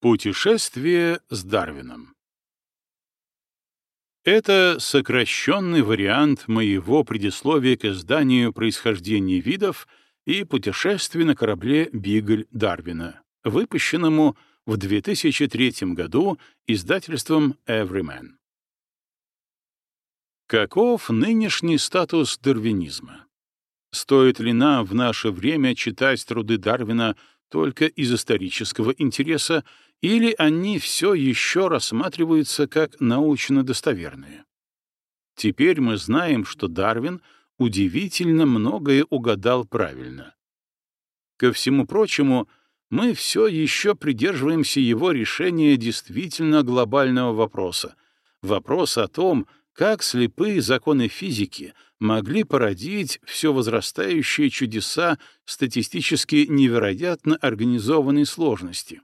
Путешествие с Дарвином Это сокращенный вариант моего предисловия к изданию «Происхождение видов» и «Путешествие на корабле Бигль Дарвина», выпущенному в 2003 году издательством Everyman. Каков нынешний статус дарвинизма? Стоит ли нам в наше время читать труды Дарвина только из исторического интереса, или они все еще рассматриваются как научно достоверные? Теперь мы знаем, что Дарвин удивительно многое угадал правильно. Ко всему прочему, мы все еще придерживаемся его решения действительно глобального вопроса, вопроса о том, как слепые законы физики могли породить все возрастающие чудеса статистически невероятно организованной сложности?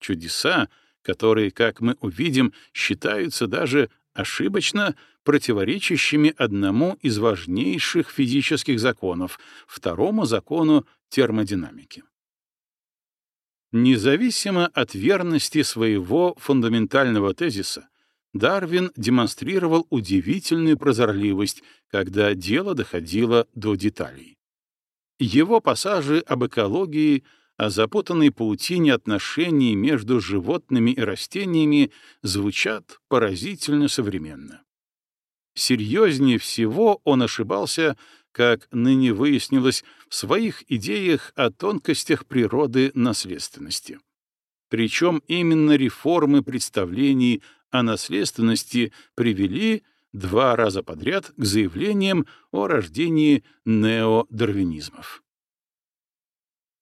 Чудеса, которые, как мы увидим, считаются даже ошибочно противоречащими одному из важнейших физических законов, второму закону термодинамики. Независимо от верности своего фундаментального тезиса, Дарвин демонстрировал удивительную прозорливость, когда дело доходило до деталей. Его пассажи об экологии, о запутанной паутине отношений между животными и растениями звучат поразительно современно. Серьезнее всего он ошибался, как ныне выяснилось, в своих идеях о тонкостях природы наследственности. Причем именно реформы представлений о наследственности привели два раза подряд к заявлениям о рождении неодарвинизмов.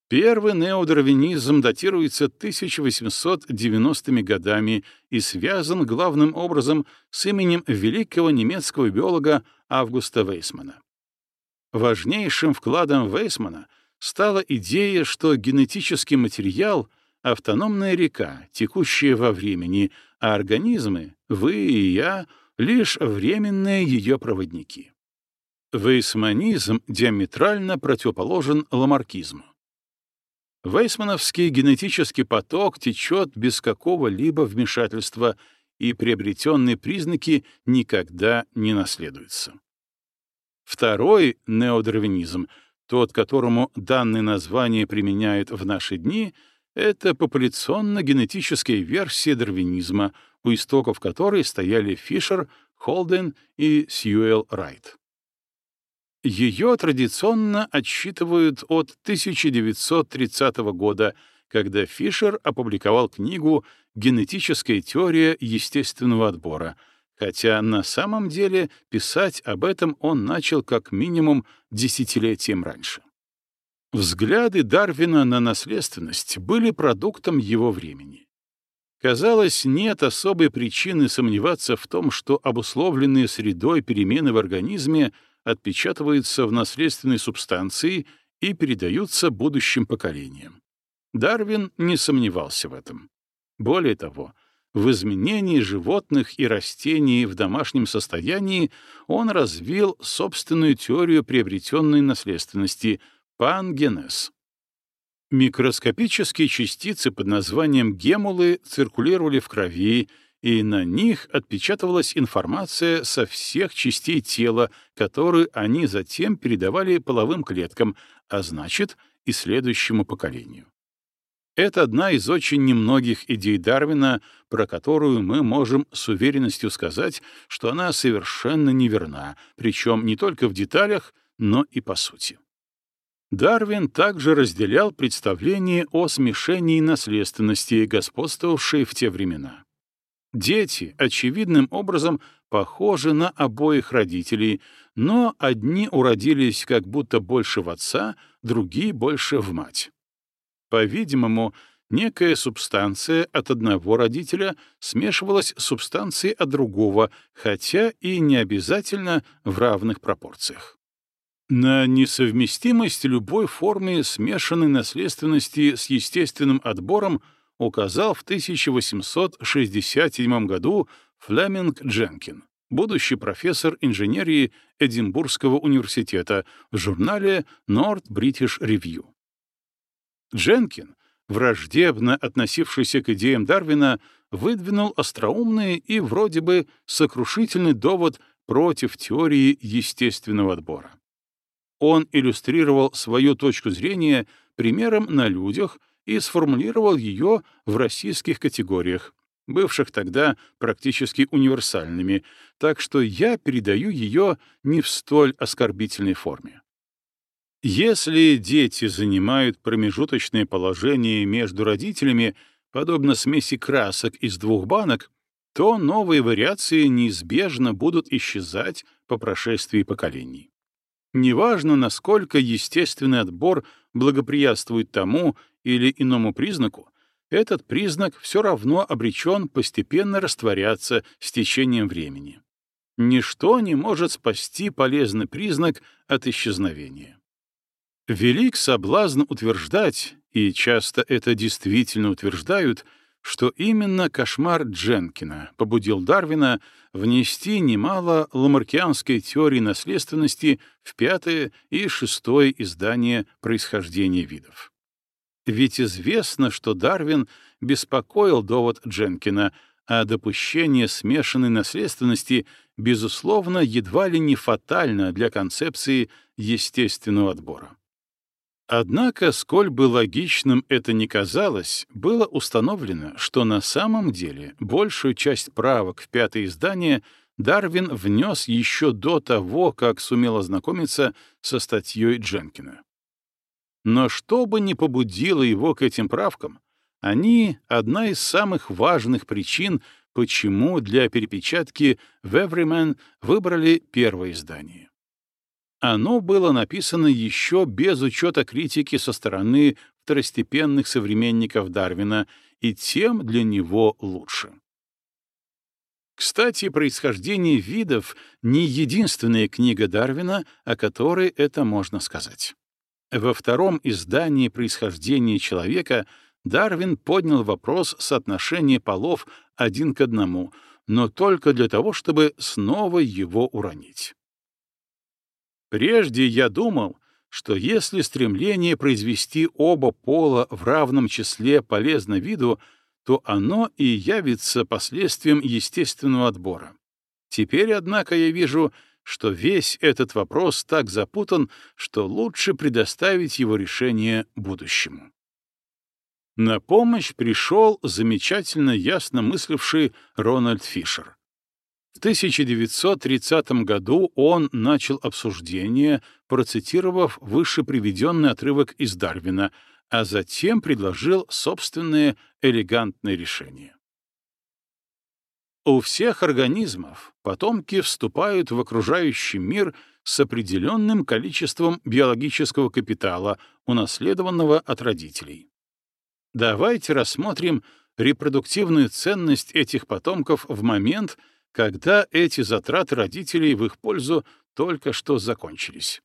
Первый неодарвинизм датируется 1890-ми годами и связан главным образом с именем великого немецкого биолога Августа Вейсмана. Важнейшим вкладом Вейсмана стала идея, что генетический материал — автономная река, текущая во времени, а организмы, вы и я, лишь временные ее проводники. Вейсманизм диаметрально противоположен ламаркизму. Вейсмановский генетический поток течет без какого-либо вмешательства, и приобретенные признаки никогда не наследуются. Второй неодарвинизм, тот, которому данное название применяют в наши дни — это популяционно-генетическая версия дарвинизма, у истоков которой стояли Фишер, Холден и Сьюэлл Райт. Ее традиционно отсчитывают от 1930 года, когда Фишер опубликовал книгу «Генетическая теория естественного отбора», хотя на самом деле писать об этом он начал как минимум десятилетием раньше. Взгляды Дарвина на наследственность были продуктом его времени. Казалось, нет особой причины сомневаться в том, что обусловленные средой перемены в организме отпечатываются в наследственной субстанции и передаются будущим поколениям. Дарвин не сомневался в этом. Более того, в изменении животных и растений в домашнем состоянии он развил собственную теорию приобретенной наследственности — Пангенез. Микроскопические частицы под названием гемулы циркулировали в крови, и на них отпечатывалась информация со всех частей тела, которую они затем передавали половым клеткам, а значит, и следующему поколению. Это одна из очень немногих идей Дарвина, про которую мы можем с уверенностью сказать, что она совершенно неверна, причем не только в деталях, но и по сути. Дарвин также разделял представление о смешении наследственности, господствовавшей в те времена. Дети, очевидным образом, похожи на обоих родителей, но одни уродились как будто больше в отца, другие — больше в мать. По-видимому, некая субстанция от одного родителя смешивалась с субстанцией от другого, хотя и не обязательно в равных пропорциях. На несовместимость любой формы смешанной наследственности с естественным отбором указал в 1867 году Флеминг Дженкин, будущий профессор инженерии Эдинбургского университета в журнале North British Review. Дженкин враждебно относившийся к идеям Дарвина, выдвинул остроумный и вроде бы сокрушительный довод против теории естественного отбора. Он иллюстрировал свою точку зрения примером на людях и сформулировал ее в российских категориях, бывших тогда практически универсальными, так что я передаю ее не в столь оскорбительной форме. Если дети занимают промежуточное положение между родителями, подобно смеси красок из двух банок, то новые вариации неизбежно будут исчезать по прошествии поколений. Неважно, насколько естественный отбор благоприятствует тому или иному признаку, этот признак все равно обречен постепенно растворяться с течением времени. Ничто не может спасти полезный признак от исчезновения. Велик соблазн утверждать, и часто это действительно утверждают, что именно кошмар Дженкина побудил Дарвина внести немало ламаркианской теории наследственности в пятое и шестое издание происхождения видов. Ведь известно, что Дарвин беспокоил довод Дженкина, а допущение смешанной наследственности, безусловно, едва ли не фатально для концепции естественного отбора. Однако, сколь бы логичным это ни казалось, было установлено, что на самом деле большую часть правок в пятое издание Дарвин внес еще до того, как сумел ознакомиться со статьей Дженкина. Но что бы ни побудило его к этим правкам, они — одна из самых важных причин, почему для перепечатки в выбрали первое издание. Оно было написано еще без учета критики со стороны второстепенных современников Дарвина, и тем для него лучше. Кстати, «Происхождение видов» — не единственная книга Дарвина, о которой это можно сказать. Во втором издании «Происхождение человека» Дарвин поднял вопрос соотношения полов один к одному, но только для того, чтобы снова его уронить. Прежде я думал, что если стремление произвести оба пола в равном числе полезно виду, то оно и явится последствием естественного отбора. Теперь, однако, я вижу, что весь этот вопрос так запутан, что лучше предоставить его решение будущему. На помощь пришел замечательно ясно мысливший Рональд Фишер. В 1930 году он начал обсуждение, процитировав выше приведенный отрывок из Дарвина, а затем предложил собственное элегантное решение. У всех организмов потомки вступают в окружающий мир с определенным количеством биологического капитала, унаследованного от родителей. Давайте рассмотрим репродуктивную ценность этих потомков в момент, когда эти затраты родителей в их пользу только что закончились.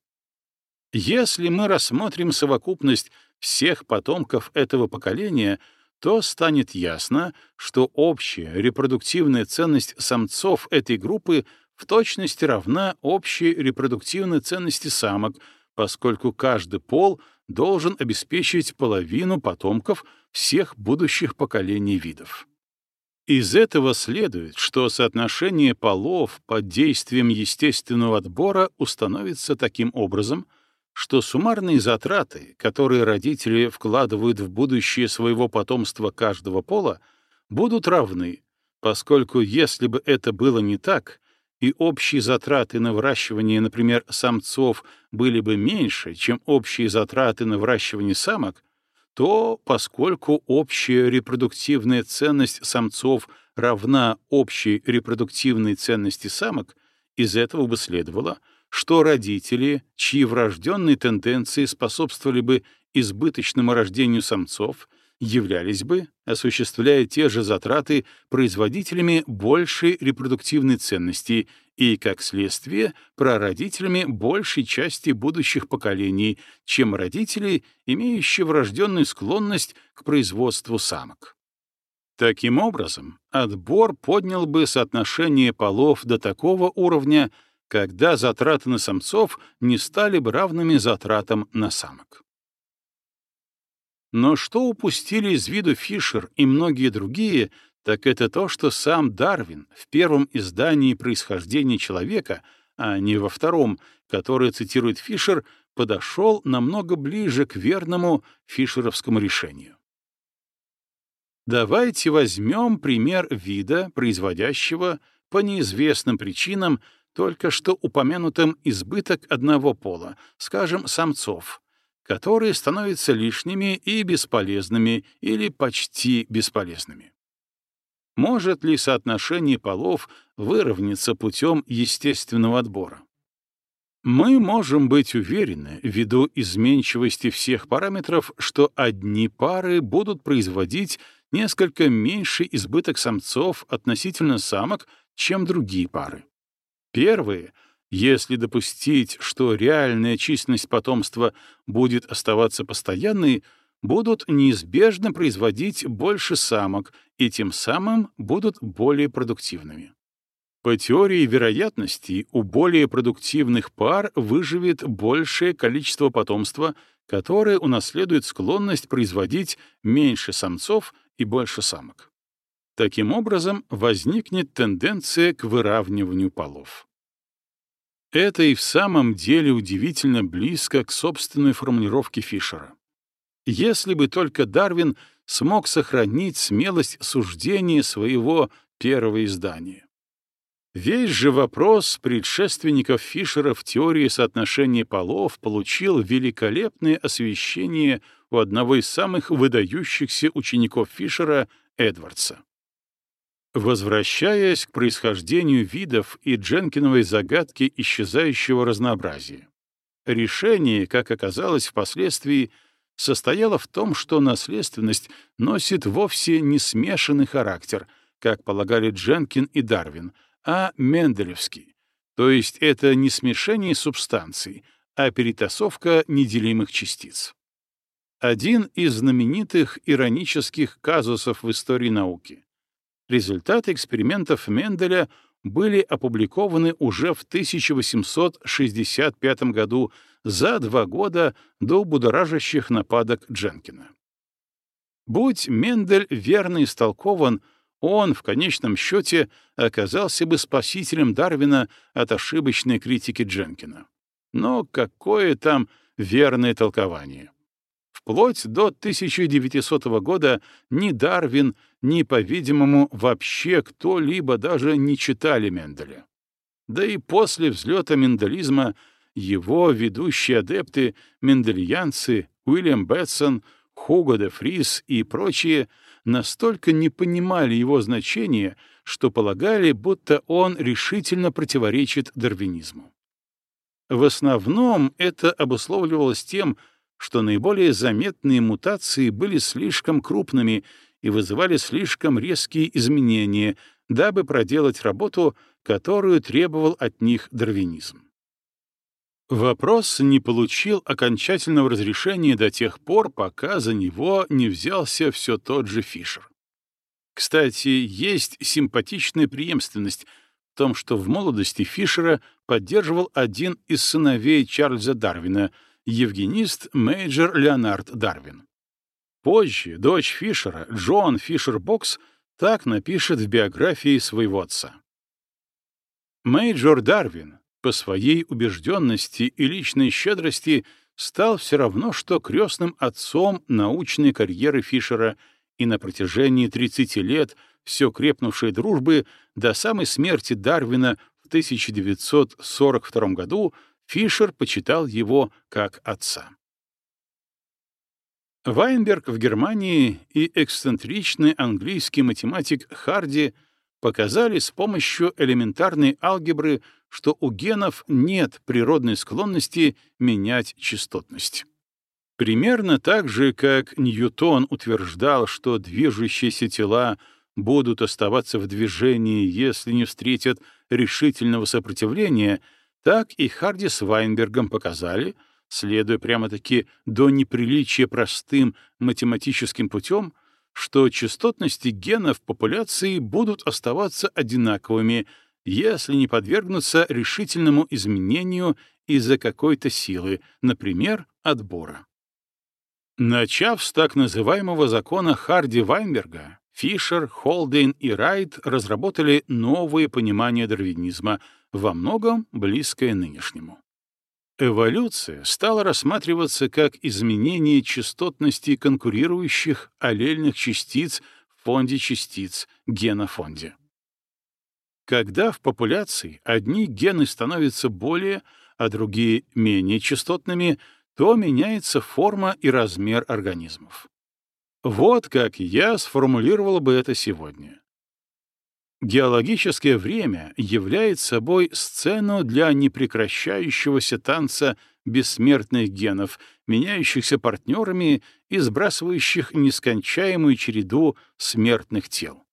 Если мы рассмотрим совокупность всех потомков этого поколения, то станет ясно, что общая репродуктивная ценность самцов этой группы в точности равна общей репродуктивной ценности самок, поскольку каждый пол должен обеспечить половину потомков всех будущих поколений видов. Из этого следует, что соотношение полов под действием естественного отбора установится таким образом, что суммарные затраты, которые родители вкладывают в будущее своего потомства каждого пола, будут равны, поскольку если бы это было не так, и общие затраты на выращивание, например, самцов были бы меньше, чем общие затраты на выращивание самок, то, поскольку общая репродуктивная ценность самцов равна общей репродуктивной ценности самок, из этого бы следовало, что родители, чьи врожденные тенденции способствовали бы избыточному рождению самцов, являлись бы, осуществляя те же затраты, производителями большей репродуктивной ценности и, как следствие, прародителями большей части будущих поколений, чем родители, имеющие врожденную склонность к производству самок. Таким образом, отбор поднял бы соотношение полов до такого уровня, когда затраты на самцов не стали бы равными затратам на самок. Но что упустили из виду Фишер и многие другие, так это то, что сам Дарвин в первом издании «Происхождение человека», а не во втором, которое цитирует Фишер, подошел намного ближе к верному фишеровскому решению. Давайте возьмем пример вида, производящего по неизвестным причинам только что упомянутым избыток одного пола, скажем, самцов, которые становятся лишними и бесполезными или почти бесполезными. Может ли соотношение полов выровняться путем естественного отбора? Мы можем быть уверены, ввиду изменчивости всех параметров, что одни пары будут производить несколько меньший избыток самцов относительно самок, чем другие пары. Первые — если допустить, что реальная численность потомства будет оставаться постоянной, будут неизбежно производить больше самок и тем самым будут более продуктивными. По теории вероятности, у более продуктивных пар выживет большее количество потомства, которое унаследует склонность производить меньше самцов и больше самок. Таким образом, возникнет тенденция к выравниванию полов. Это и в самом деле удивительно близко к собственной формулировке Фишера. Если бы только Дарвин смог сохранить смелость суждения своего первого издания. Весь же вопрос предшественников Фишера в теории соотношения полов получил великолепное освещение у одного из самых выдающихся учеников Фишера Эдвардса. Возвращаясь к происхождению видов и Дженкиновой загадке исчезающего разнообразия, решение, как оказалось впоследствии, состояло в том, что наследственность носит вовсе не смешанный характер, как полагали Дженкин и Дарвин, а менделевский, то есть это не смешение субстанций, а перетасовка неделимых частиц. Один из знаменитых иронических казусов в истории науки — Результаты экспериментов Менделя были опубликованы уже в 1865 году, за два года до будоражащих нападок Дженкина. Будь Мендель верно истолкован, он в конечном счете оказался бы спасителем Дарвина от ошибочной критики Дженкина. Но какое там верное толкование? Вплоть до 1900 года ни Дарвин, ни, по-видимому, вообще кто-либо даже не читали Менделя. Да и после взлета менделизма его ведущие адепты, мендельянцы, Уильям Бетсон, Хуго де Фрис и прочие настолько не понимали его значения, что полагали, будто он решительно противоречит дарвинизму. В основном это обусловливалось тем, что наиболее заметные мутации были слишком крупными и вызывали слишком резкие изменения, дабы проделать работу, которую требовал от них дарвинизм. Вопрос не получил окончательного разрешения до тех пор, пока за него не взялся все тот же Фишер. Кстати, есть симпатичная преемственность в том, что в молодости Фишера поддерживал один из сыновей Чарльза Дарвина — евгенист Мейджор Леонард Дарвин. Позже дочь Фишера, Джон Фишер-Бокс, так напишет в биографии своего отца. Мейджор Дарвин по своей убежденности и личной щедрости стал все равно, что крестным отцом научной карьеры Фишера и на протяжении 30 лет все крепнувшей дружбы до самой смерти Дарвина в 1942 году Фишер почитал его как отца. Вайнберг в Германии и эксцентричный английский математик Харди показали с помощью элементарной алгебры, что у генов нет природной склонности менять частотность. Примерно так же, как Ньютон утверждал, что движущиеся тела будут оставаться в движении, если не встретят решительного сопротивления — так и Харди с Вайнбергом показали, следуя прямо-таки до неприличия простым математическим путем, что частотности генов популяции будут оставаться одинаковыми, если не подвергнуться решительному изменению из-за какой-то силы, например, отбора. Начав с так называемого закона Харди-Вайнберга, Фишер, Холдейн и Райт разработали новое понимание дарвинизма, во многом близкое нынешнему. Эволюция стала рассматриваться как изменение частотности конкурирующих аллельных частиц в фонде частиц, генофонде. Когда в популяции одни гены становятся более, а другие менее частотными, то меняется форма и размер организмов. Вот как я сформулировал бы это сегодня. Геологическое время является собой сцену для непрекращающегося танца бессмертных генов, меняющихся партнерами и сбрасывающих нескончаемую череду смертных тел.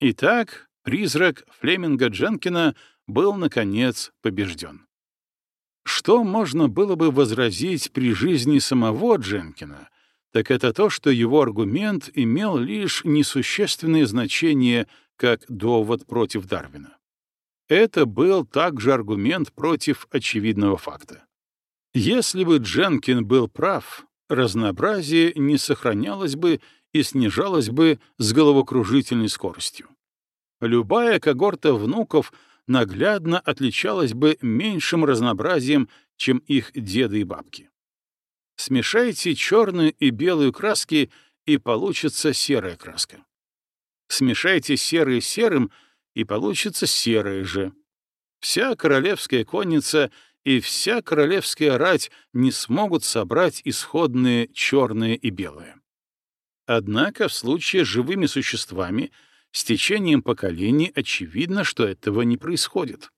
Итак, призрак Флеминга Дженкина был, наконец, побежден. Что можно было бы возразить при жизни самого Дженкина, так это то, что его аргумент имел лишь несущественное значение как довод против Дарвина. Это был также аргумент против очевидного факта. Если бы Дженкин был прав, разнообразие не сохранялось бы и снижалось бы с головокружительной скоростью. Любая когорта внуков наглядно отличалась бы меньшим разнообразием, чем их деды и бабки. Смешайте черную и белую краски, и получится серая краска. Смешайте серый с серым, и получится серая же. Вся королевская конница и вся королевская рать не смогут собрать исходные черное и белое. Однако в случае с живыми существами с течением поколений очевидно, что этого не происходит.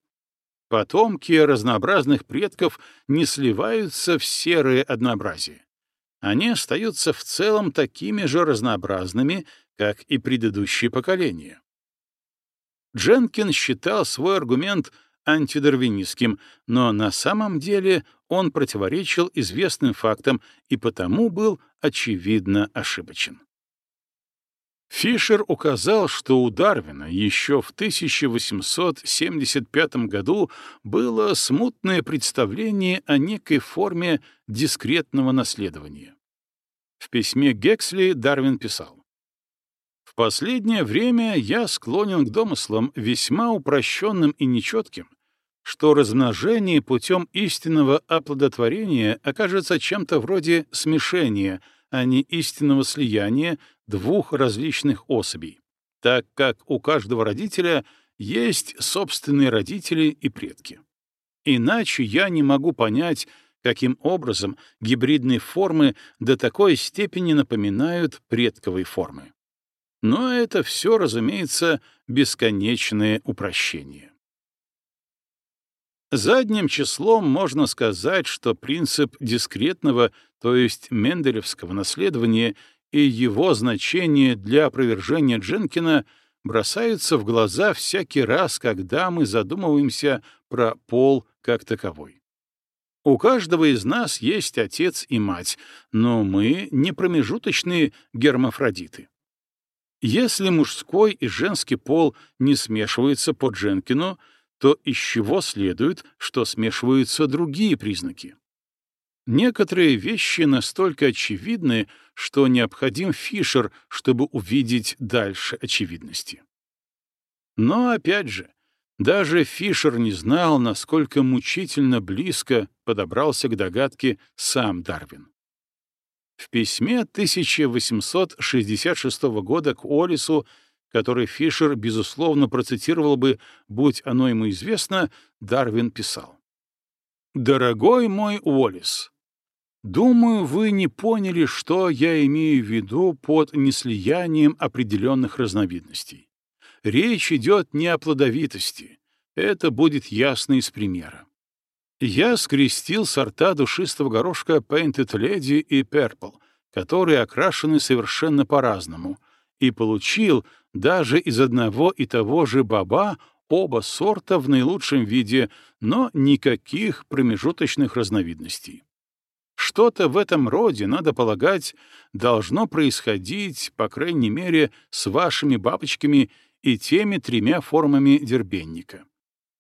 Потомки разнообразных предков не сливаются в серое однообразие. Они остаются в целом такими же разнообразными, как и предыдущие поколения. Дженкин считал свой аргумент антидарвинистским, но на самом деле он противоречил известным фактам и потому был очевидно ошибочен. Фишер указал, что у Дарвина еще в 1875 году было смутное представление о некой форме дискретного наследования. В письме Гексли Дарвин писал, «В последнее время я склонен к домыслам весьма упрощенным и нечетким, что размножение путем истинного оплодотворения окажется чем-то вроде смешения — а не истинного слияния двух различных особей, так как у каждого родителя есть собственные родители и предки. Иначе я не могу понять, каким образом гибридные формы до такой степени напоминают предковые формы. Но это все, разумеется, бесконечное упрощение. Задним числом можно сказать, что принцип дискретного, то есть менделевского наследования и его значение для опровержения Дженкина бросаются в глаза всякий раз, когда мы задумываемся про пол как таковой. У каждого из нас есть отец и мать, но мы не промежуточные гермафродиты. Если мужской и женский пол не смешиваются по Дженкину, то из чего следует, что смешиваются другие признаки? Некоторые вещи настолько очевидны, что необходим Фишер, чтобы увидеть дальше очевидности. Но, опять же, даже Фишер не знал, насколько мучительно близко подобрался к догадке сам Дарвин. В письме 1866 года к Олису который Фишер, безусловно, процитировал бы, будь оно ему известно, Дарвин писал. «Дорогой мой Уоллес, думаю, вы не поняли, что я имею в виду под неслиянием определенных разновидностей. Речь идет не о плодовитости, это будет ясно из примера. Я скрестил сорта душистого горошка Painted Lady и Purple, которые окрашены совершенно по-разному, и получил даже из одного и того же баба оба сорта в наилучшем виде, но никаких промежуточных разновидностей. Что-то в этом роде, надо полагать, должно происходить, по крайней мере, с вашими бабочками и теми тремя формами дербенника.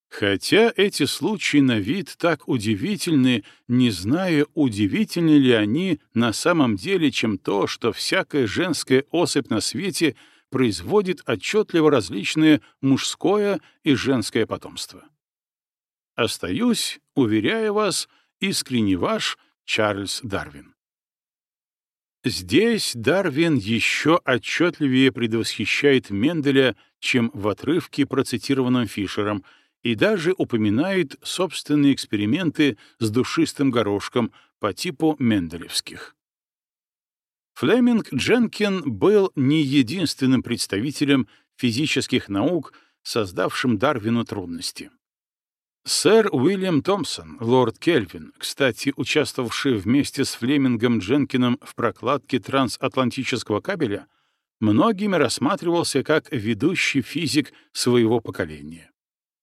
Хотя эти случаи на вид так удивительны, не зная, удивительны ли они на самом деле, чем то, что всякая женская особь на свете производит отчетливо различное мужское и женское потомство. Остаюсь, уверяю вас, искренне ваш Чарльз Дарвин. Здесь Дарвин еще отчетливее предвосхищает Менделя, чем в отрывке, процитированном Фишером, и даже упоминает собственные эксперименты с душистым горошком по типу менделевских. Флеминг Дженкин был не единственным представителем физических наук, создавшим Дарвину трудности. Сэр Уильям Томпсон, лорд Кельвин, кстати, участвовавший вместе с Флемингом Дженкином в прокладке трансатлантического кабеля, многими рассматривался как ведущий физик своего поколения.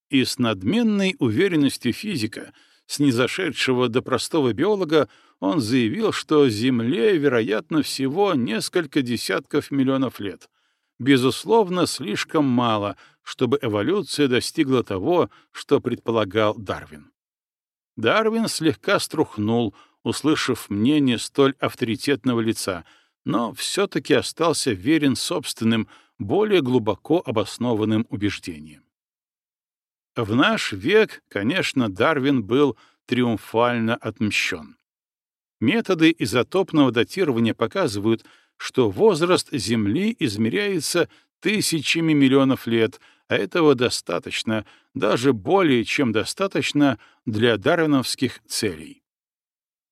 И с надменной уверенностью физика, снизошедшего до простого биолога, он заявил, что Земле, вероятно, всего несколько десятков миллионов лет. Безусловно, слишком мало — чтобы эволюция достигла того, что предполагал Дарвин. Дарвин слегка струхнул, услышав мнение столь авторитетного лица, но все-таки остался верен собственным, более глубоко обоснованным убеждениям. В наш век, конечно, Дарвин был триумфально отмщен. Методы изотопного датирования показывают, что возраст Земли измеряется тысячами миллионов лет — а этого достаточно, даже более чем достаточно для дарвиновских целей.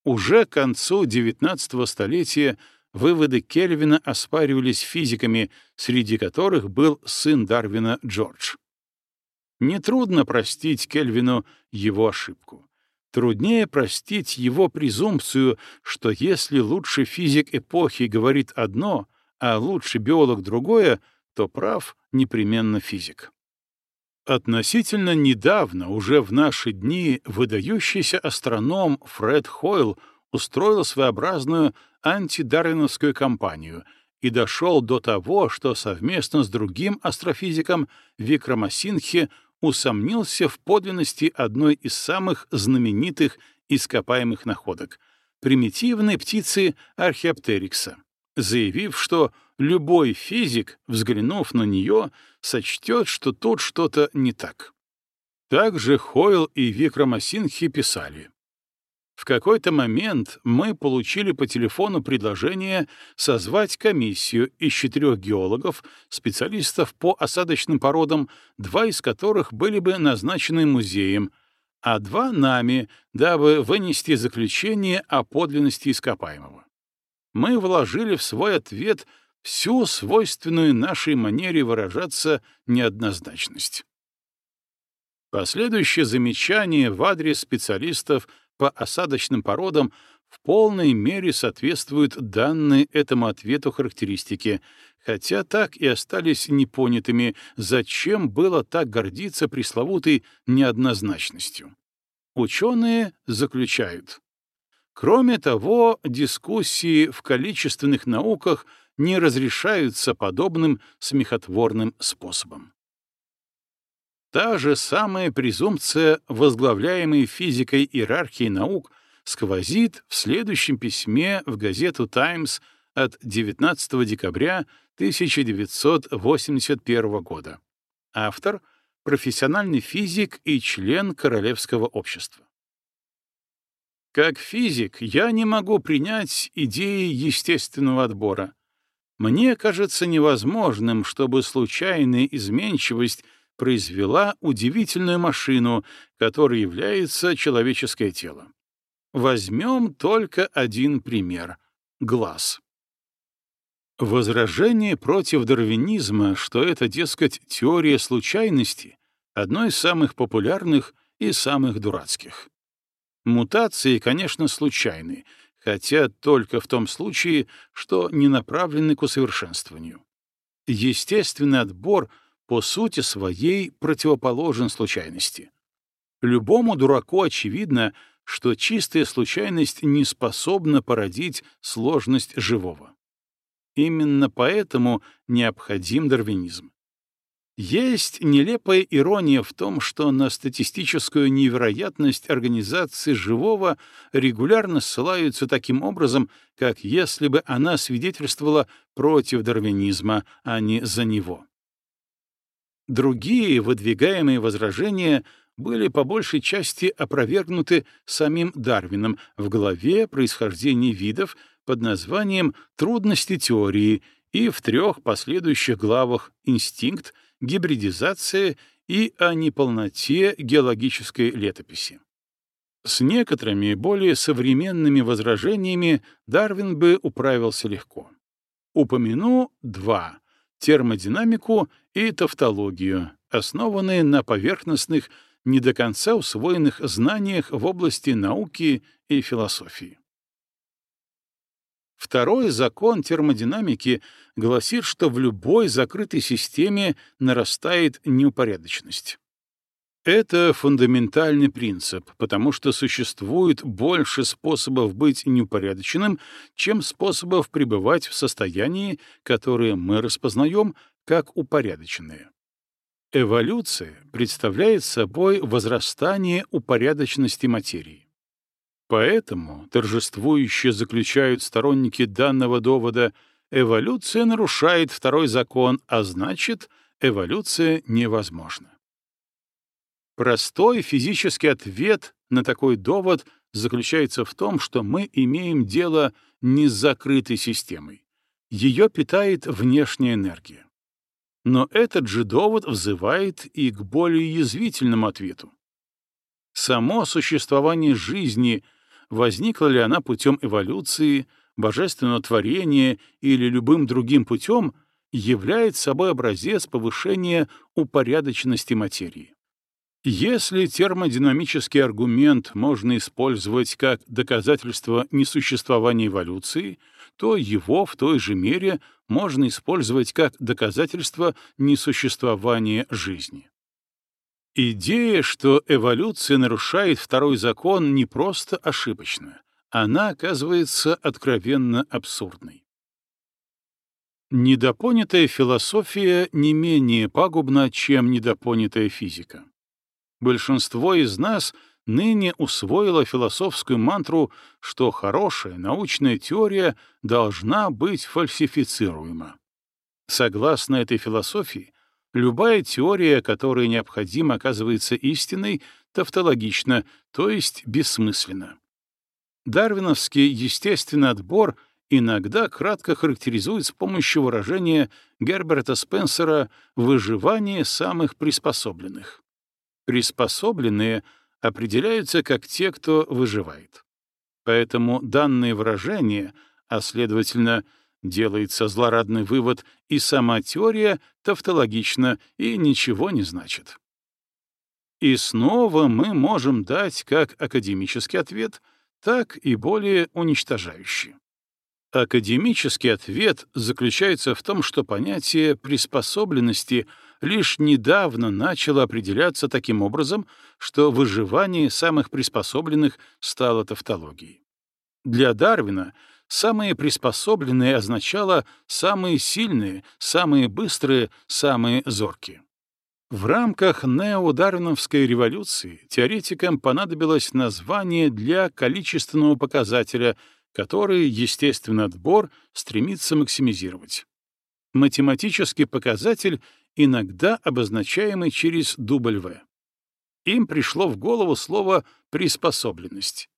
Уже к концу XIX столетия выводы Кельвина оспаривались физиками, среди которых был сын Дарвина Джордж. Нетрудно простить Кельвину его ошибку. Труднее простить его презумпцию, что если лучший физик эпохи говорит одно, а лучший биолог другое, то прав непременно физик. Относительно недавно, уже в наши дни, выдающийся астроном Фред Хойл устроил своеобразную антидарвиновскую кампанию и дошел до того, что совместно с другим астрофизиком Викрамасинхи усомнился в подлинности одной из самых знаменитых ископаемых находок — примитивной птицы Археоптерикса, заявив, что любой физик, взглянув на нее, сочтет, что тут что-то не так. Также Хойл и Викрамасинхи писали. В какой-то момент мы получили по телефону предложение созвать комиссию из четырех геологов, специалистов по осадочным породам, два из которых были бы назначены музеем, а два — нами, дабы вынести заключение о подлинности ископаемого. Мы вложили в свой ответ — всю свойственную нашей манере выражаться неоднозначность. Последующее замечание в адрес специалистов по осадочным породам в полной мере соответствуют данные этому ответу характеристики, хотя так и остались непонятыми, зачем было так гордиться пресловутой неоднозначностью. Ученые заключают. Кроме того, дискуссии в количественных науках — не разрешаются подобным смехотворным способом. Та же самая презумпция, возглавляемой физикой иерархии наук, сквозит в следующем письме в газету «Таймс» от 19 декабря 1981 года. Автор — профессиональный физик и член Королевского общества. Как физик я не могу принять идеи естественного отбора, мне кажется невозможным, чтобы случайная изменчивость произвела удивительную машину, которой является человеческое тело. Возьмем только один пример — глаз. Возражение против дарвинизма, что это, дескать, теория случайности, одно из самых популярных и самых дурацких. Мутации, конечно, случайны, хотя только в том случае, что не направлены к усовершенствованию. Естественный отбор по сути своей противоположен случайности. Любому дураку очевидно, что чистая случайность не способна породить сложность живого. Именно поэтому необходим дарвинизм. Есть нелепая ирония в том, что на статистическую невероятность организации живого регулярно ссылаются таким образом, как если бы она свидетельствовала против дарвинизма, а не за него. Другие выдвигаемые возражения были по большей части опровергнуты самим Дарвином в главе «Происхождение видов» под названием «Трудности теории» и в трех последующих главах «Инстинкт», гибридизация и о неполноте геологической летописи. С некоторыми более современными возражениями Дарвин бы управился легко. Упомяну два — термодинамику и тавтологию, основанные на поверхностных, не до конца усвоенных знаниях в области науки и философии. Второй закон термодинамики гласит, что в любой закрытой системе нарастает неупорядоченность. Это фундаментальный принцип, потому что существует больше способов быть неупорядоченным, чем способов пребывать в состоянии, которое мы распознаем как упорядоченные. Эволюция представляет собой возрастание упорядоченности материи. Поэтому торжествующе заключают сторонники данного довода, эволюция нарушает второй закон, а значит, эволюция невозможна. Простой физический ответ на такой довод заключается в том, что мы имеем дело не с закрытой системой. Ее питает внешняя энергия. Но этот же довод взывает и к более язвительному ответу. Само существование жизни возникла ли она путем эволюции, божественного творения или любым другим путем, является собой образец повышения упорядоченности материи. Если термодинамический аргумент можно использовать как доказательство несуществования эволюции, то его в той же мере можно использовать как доказательство несуществования жизни. Идея, что эволюция нарушает второй закон, не просто ошибочна, она оказывается откровенно абсурдной. Недопонятая философия не менее пагубна, чем недопонятая физика. Большинство из нас ныне усвоило философскую мантру, что хорошая научная теория должна быть фальсифицируема. Согласно этой философии, Любая теория, которая необходима, оказывается истинной, тавтологична, то есть бессмысленна. Дарвиновский естественный отбор иногда кратко характеризует с помощью выражения Герберта Спенсера «выживание самых приспособленных». Приспособленные определяются как те, кто выживает. Поэтому данное выражение, а следовательно, Делается злорадный вывод, и сама теория тавтологична и ничего не значит. И снова мы можем дать как академический ответ, так и более уничтожающий. Академический ответ заключается в том, что понятие приспособленности лишь недавно начало определяться таким образом, что выживание самых приспособленных стало тавтологией. Для Дарвина — Самые приспособленные означало самые сильные, самые быстрые, самые зоркие. В рамках неодарвиновской революции теоретикам понадобилось название для количественного показателя, который естественный отбор стремится максимизировать. Математический показатель, иногда обозначаемый через W. Им пришло в голову слово «приспособленность».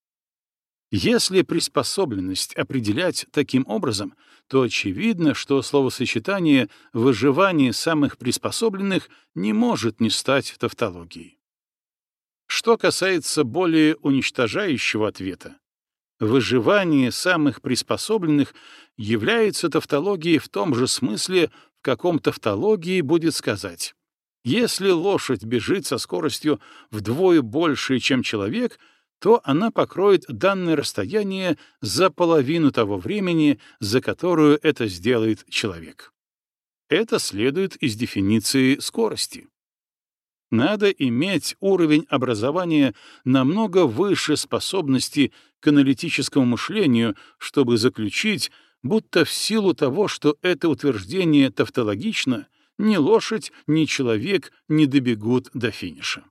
Если приспособленность определять таким образом, то очевидно, что словосочетание «выживание самых приспособленных» не может не стать тавтологией. Что касается более уничтожающего ответа, выживание самых приспособленных является тавтологией в том же смысле, в каком тавтологии будет сказать «если лошадь бежит со скоростью вдвое больше, чем человек», то она покроет данное расстояние за половину того времени, за которую это сделает человек. Это следует из дефиниции скорости. Надо иметь уровень образования намного выше способности к аналитическому мышлению, чтобы заключить, будто в силу того, что это утверждение тавтологично, ни лошадь, ни человек не добегут до финиша.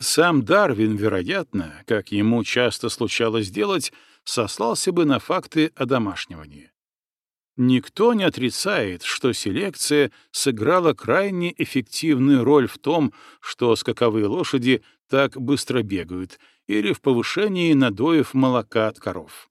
Сам Дарвин, вероятно, как ему часто случалось делать, сослался бы на факты одомашнивания. Никто не отрицает, что селекция сыграла крайне эффективную роль в том, что скаковые лошади так быстро бегают, или в повышении надоев молока от коров.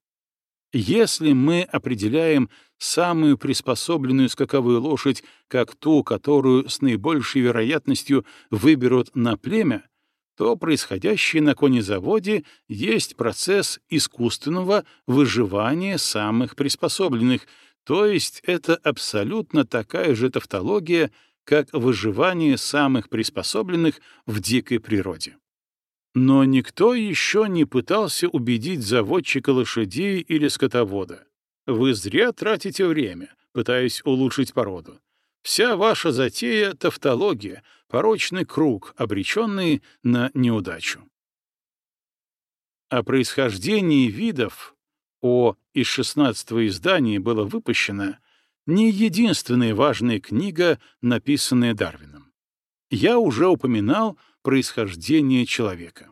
Если мы определяем самую приспособленную скаковую лошадь как ту, которую с наибольшей вероятностью выберут на племя, то происходящее на конезаводе есть процесс искусственного выживания самых приспособленных — то есть это абсолютно такая же тавтология, как выживание самых приспособленных в дикой природе. Но никто еще не пытался убедить заводчика лошадей или скотовода. Вы зря тратите время, пытаясь улучшить породу. Вся ваша затея — тавтология, порочный круг, обреченный на неудачу. О происхождении видов о из 16 издания было выпущено не единственная важная книга, написанная Дарвином. Я уже упоминал происхождение человека.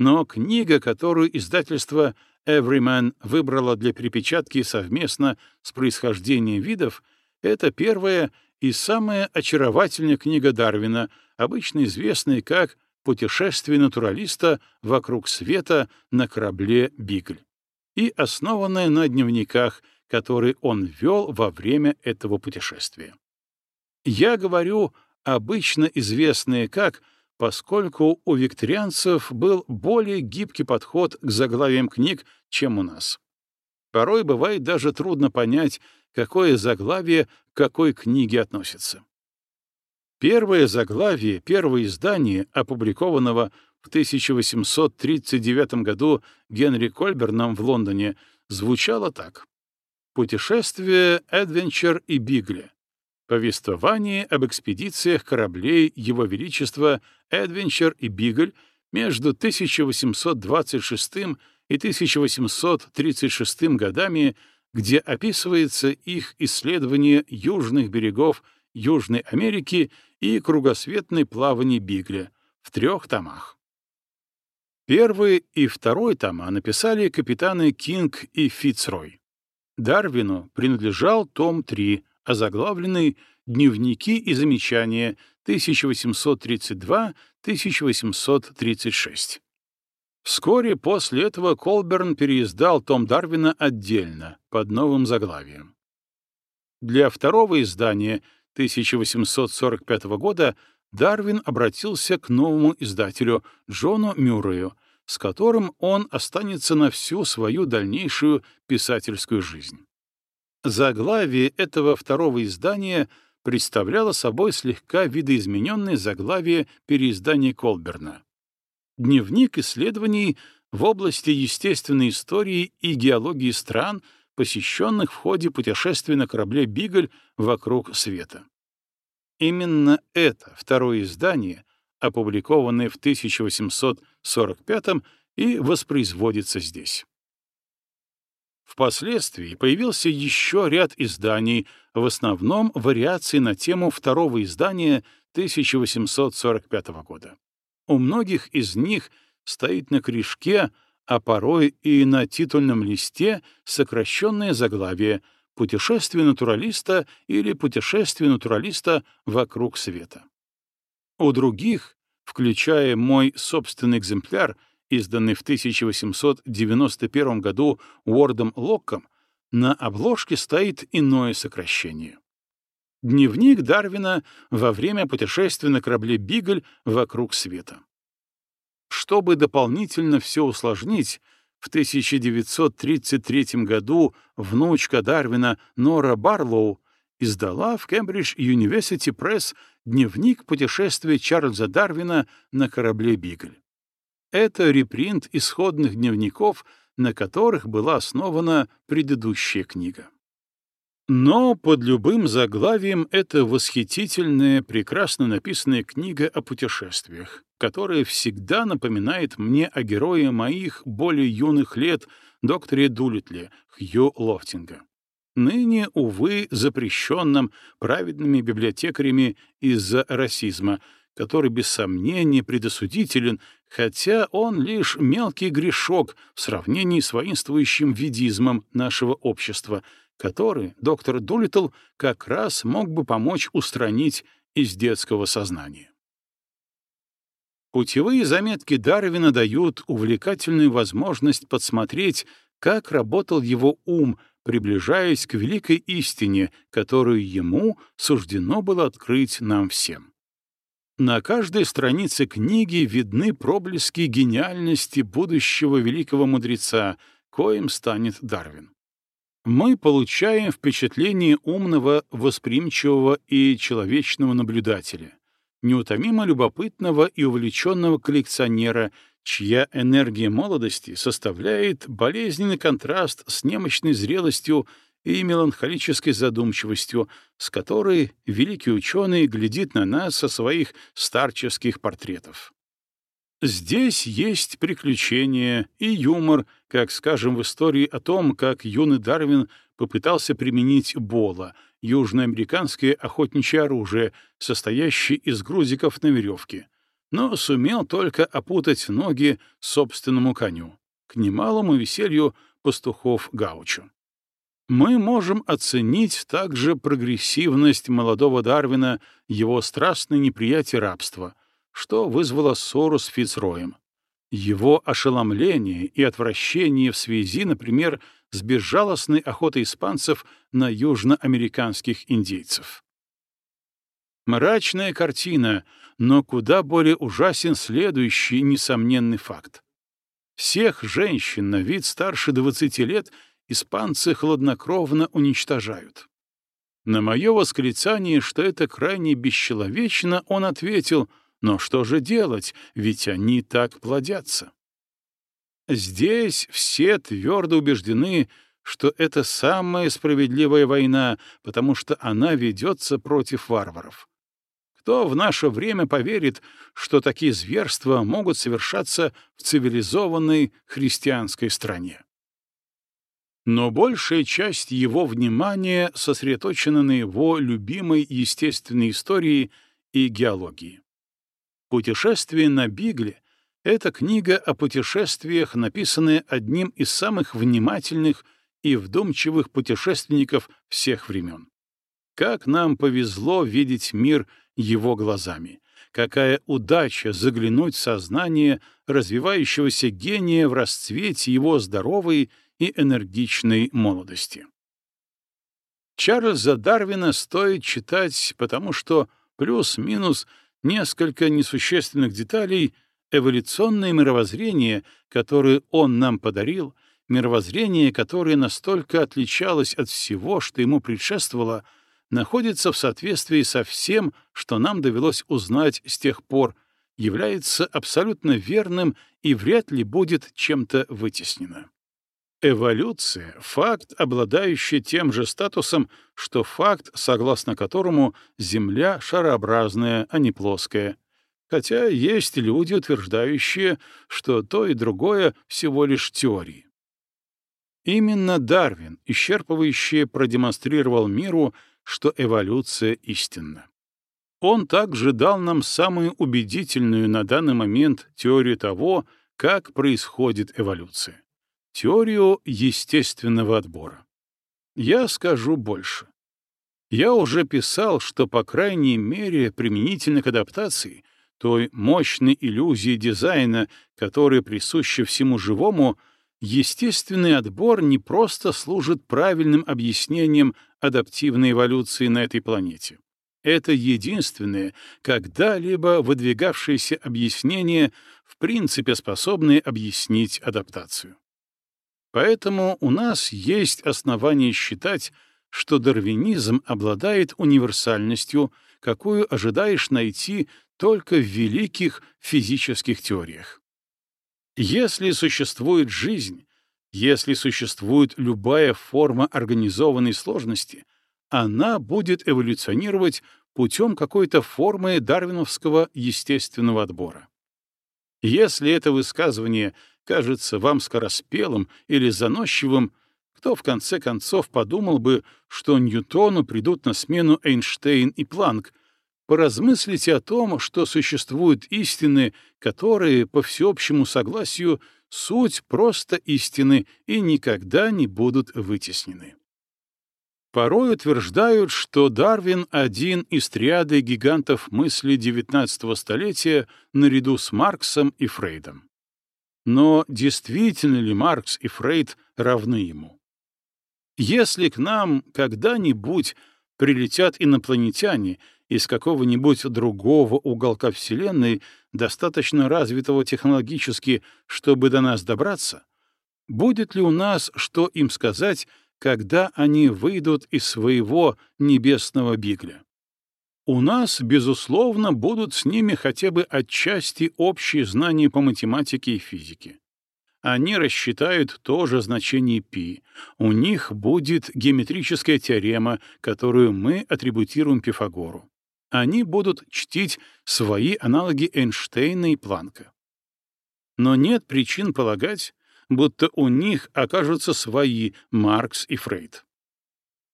Но книга, которую издательство Everyman выбрало для перепечатки совместно с происхождением видов, это первая и самая очаровательная книга Дарвина, обычно известная как «Путешествие натуралиста вокруг света на корабле «Бигль» и основанная на дневниках, которые он вел во время этого путешествия. Я говорю обычно известные как, поскольку у викторианцев был более гибкий подход к заглавиям книг, чем у нас. Порой бывает даже трудно понять, какое заглавие к какой книге относится. Первое заглавие, первое издание, опубликованного в 1839 году Генри Кольберном в Лондоне звучало так. «Путешествие Эдвенчер и Бигли. Повествование об экспедициях кораблей Его Величества Эдвенчер и Бигль между 1826 и 1836 годами, где описывается их исследование южных берегов Южной Америки и кругосветное плавание Бигля в трех томах. Первый и второй тома написали капитаны Кинг и Фицрой. Дарвину принадлежал том 3, озаглавленный «Дневники и замечания 1832-1836». Вскоре после этого Колберн переиздал том Дарвина отдельно, под новым заглавием. Для второго издания 1845 года Дарвин обратился к новому издателю Джону Мюррею, с которым он останется на всю свою дальнейшую писательскую жизнь. Заглавие этого второго издания представляло собой слегка видоизмененное заглавие переиздания Колберна. Дневник исследований в области естественной истории и геологии стран, посещенных в ходе путешествия на корабле «Бигль» вокруг света. Именно это второе издание, опубликованное в 1845 и воспроизводится здесь. Впоследствии появился еще ряд изданий, в основном вариации на тему второго издания 1845 года. У многих из них стоит на крышке, а порой и на титульном листе сокращенное заглавие — «Путешествие натуралиста» или «Путешествие натуралиста вокруг света». У других, включая мой собственный экземпляр, изданный в 1891 году Уордом Локком, на обложке стоит иное сокращение. Дневник Дарвина во время путешествия на корабле «Бигль» вокруг света. Чтобы дополнительно все усложнить, в 1933 году внучка Дарвина Нора Барлоу издала в Кембридж University Пресс дневник путешествия Чарльза Дарвина на корабле «Бигль». Это репринт исходных дневников, на которых была основана предыдущая книга. Но под любым заглавием это восхитительная, прекрасно написанная книга о путешествиях, которая всегда напоминает мне о герое моих более юных лет, докторе Дулитле, Хью Лофтинга. ныне, увы, запрещенном праведными библиотекарями из-за расизма, который без сомнения предосудителен, хотя он лишь мелкий грешок в сравнении с воинствующим ведизмом нашего общества, который доктор Дулитл как раз мог бы помочь устранить из детского сознания. Путевые заметки Дарвина дают увлекательную возможность подсмотреть, как работал его ум, приближаясь к великой истине, которую ему суждено было открыть нам всем. На каждой странице книги видны проблески гениальности будущего великого мудреца, коим станет Дарвин. Мы получаем впечатление умного, восприимчивого и человечного наблюдателя, неутомимо любопытного и увлеченного коллекционера, чья энергия молодости составляет болезненный контраст с немощной зрелостью и меланхолической задумчивостью, с которой великий ученый глядит на нас со своих старческих портретов. Здесь есть приключения и юмор, как, скажем, в истории о том, как юный Дарвин попытался применить бола, южноамериканское охотничье оружие, состоящее из грузиков на веревке, но сумел только опутать ноги собственному коню, к немалому веселью пастухов Гаучу. Мы можем оценить также прогрессивность молодого Дарвина, его страстное неприятие рабства, что вызвало ссору с Фицроем, его ошеломление и отвращение в связи, например, с безжалостной охотой испанцев на южноамериканских индейцев. Мрачная картина, но куда более ужасен следующий несомненный факт. Всех женщин на вид старше 20 лет испанцы хладнокровно уничтожают. На мое восклицание, что это крайне бесчеловечно, он ответил, но что же делать, ведь они так плодятся. Здесь все твердо убеждены, что это самая справедливая война, потому что она ведется против варваров. Кто в наше время поверит, что такие зверства могут совершаться в цивилизованной христианской стране? Но большая часть его внимания сосредоточена на его любимой естественной истории и геологии. «Путешествие на Бигле» — это книга о путешествиях, написанная одним из самых внимательных и вдумчивых путешественников всех времен. Как нам повезло видеть мир его глазами. Какая удача заглянуть в сознание развивающегося гения в расцвете его здоровой и энергичной молодости. Чарльза Дарвина стоит читать, потому что плюс-минус несколько несущественных деталей эволюционное мировоззрение, которое он нам подарил, мировоззрение, которое настолько отличалось от всего, что ему предшествовало — находится в соответствии со всем, что нам довелось узнать с тех пор, является абсолютно верным и вряд ли будет чем-то вытеснено. Эволюция — факт, обладающий тем же статусом, что факт, согласно которому Земля шарообразная, а не плоская. Хотя есть люди, утверждающие, что то и другое всего лишь теории. Именно Дарвин, исчерпывающе продемонстрировал миру, что эволюция истинна. Он также дал нам самую убедительную на данный момент теорию того, как происходит эволюция. Теорию естественного отбора. Я скажу больше. Я уже писал, что, по крайней мере, применительно к адаптации, той мощной иллюзии дизайна, которая присуща всему живому, естественный отбор не просто служит правильным объяснением адаптивной эволюции на этой планете. Это единственное, когда-либо выдвигавшееся объяснение, в принципе способное объяснить адаптацию. Поэтому у нас есть основания считать, что дарвинизм обладает универсальностью, какую ожидаешь найти только в великих физических теориях. Если существует жизнь, если существует любая форма организованной сложности, она будет эволюционировать путем какой-то формы дарвиновского естественного отбора. Если это высказывание кажется вам скороспелым или заносчивым, кто в конце концов подумал бы, что Ньютону придут на смену Эйнштейн и Планк, поразмыслите о том, что существуют истины, которые, по всеобщему согласию, суть просто истины и никогда не будут вытеснены. Порой утверждают, что Дарвин — один из триады гигантов мысли XIX столетия наряду с Марксом и Фрейдом. Но действительно ли Маркс и Фрейд равны ему? Если к нам когда-нибудь прилетят инопланетяне из какого-нибудь другого уголка Вселенной, достаточно развитого технологически, чтобы до нас добраться, будет ли у нас что им сказать, когда они выйдут из своего небесного бигля? У нас, безусловно, будут с ними хотя бы отчасти общие знания по математике и физике. Они рассчитают тоже значение π. У них будет геометрическая теорема, которую мы атрибутируем Пифагору. Они будут чтить свои аналоги Эйнштейна и Планка. Но нет причин полагать, будто у них окажутся свои Маркс и Фрейд.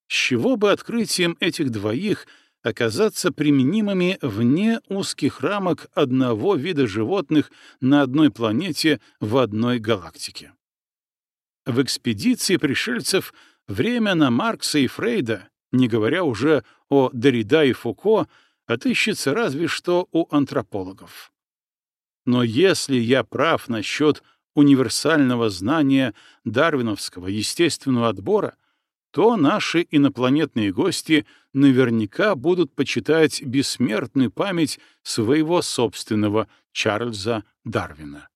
С чего бы открытием этих двоих — оказаться применимыми вне узких рамок одного вида животных на одной планете в одной галактике. В экспедиции пришельцев время на Маркса и Фрейда, не говоря уже о Derrida и Фуко, отыщется разве что у антропологов. Но если я прав насчет универсального знания дарвиновского естественного отбора, то наши инопланетные гости наверняка будут почитать бессмертную память своего собственного Чарльза Дарвина.